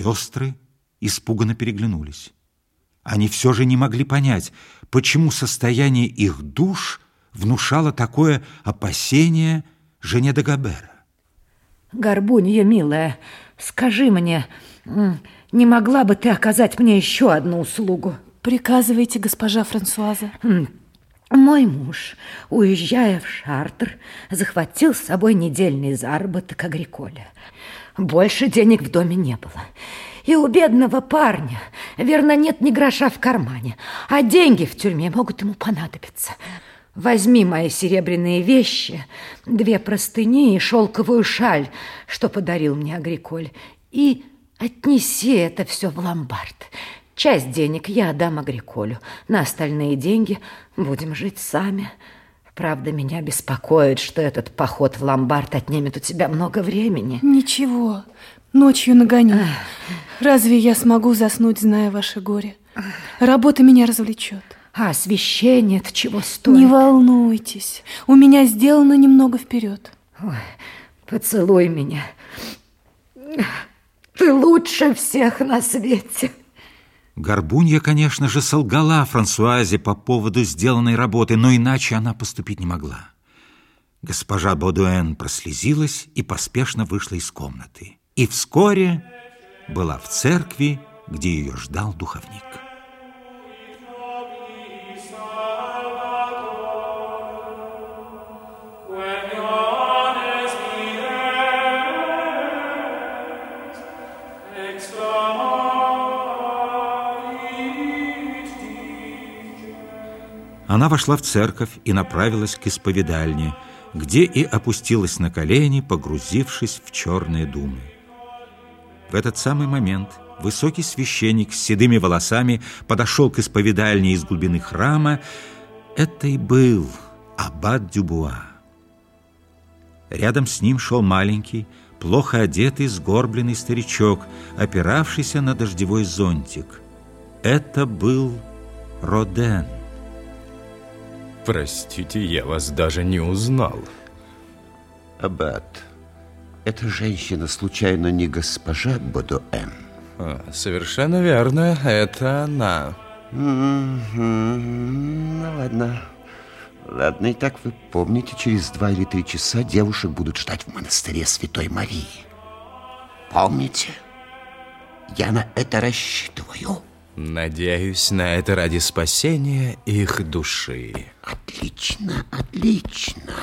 Сестры испуганно переглянулись. Они все же не могли понять, почему состояние их душ внушало такое опасение жене Дагобера. Горбунья, милая, скажи мне, не могла бы ты оказать мне еще одну услугу? Приказывайте, госпожа Франсуаза. Мой муж, уезжая в Шартер, захватил с собой недельный заработок Агриколя. Больше денег в доме не было. И у бедного парня, верно, нет ни гроша в кармане, а деньги в тюрьме могут ему понадобиться. Возьми мои серебряные вещи, две простыни и шелковую шаль, что подарил мне Агриколь, и отнеси это все в ломбард. Часть денег я отдам Агриколю, на остальные деньги будем жить сами. Правда, меня беспокоит, что этот поход в ломбард отнимет у тебя много времени. Ничего, ночью нагоню. Разве я смогу заснуть, зная ваше горе? Работа меня развлечет. А освещение-то чего стоит? Не волнуйтесь, у меня сделано немного вперед. Ой, поцелуй меня. Ты лучше всех на свете. Горбунья, конечно же, солгала Франсуазе по поводу сделанной работы, но иначе она поступить не могла. Госпожа Бодуэн прослезилась и поспешно вышла из комнаты. И вскоре была в церкви, где ее ждал духовник. Она вошла в церковь и направилась к исповедальне, где и опустилась на колени, погрузившись в черные думы. В этот самый момент высокий священник с седыми волосами подошел к исповедальне из глубины храма. Это и был аббат Дюбуа. Рядом с ним шел маленький, плохо одетый, сгорбленный старичок, опиравшийся на дождевой зонтик. Это был Роден. Простите, я вас даже не узнал. Аббат, эта женщина случайно не госпожа Бодуэн? А, совершенно верно, это она. Ну, ладно. Ладно, и так вы помните, через два или три часа девушек будут ждать в монастыре Святой Марии. Помните? Я на это рассчитываю. Надеюсь на это ради спасения их души. Отлично, отлично.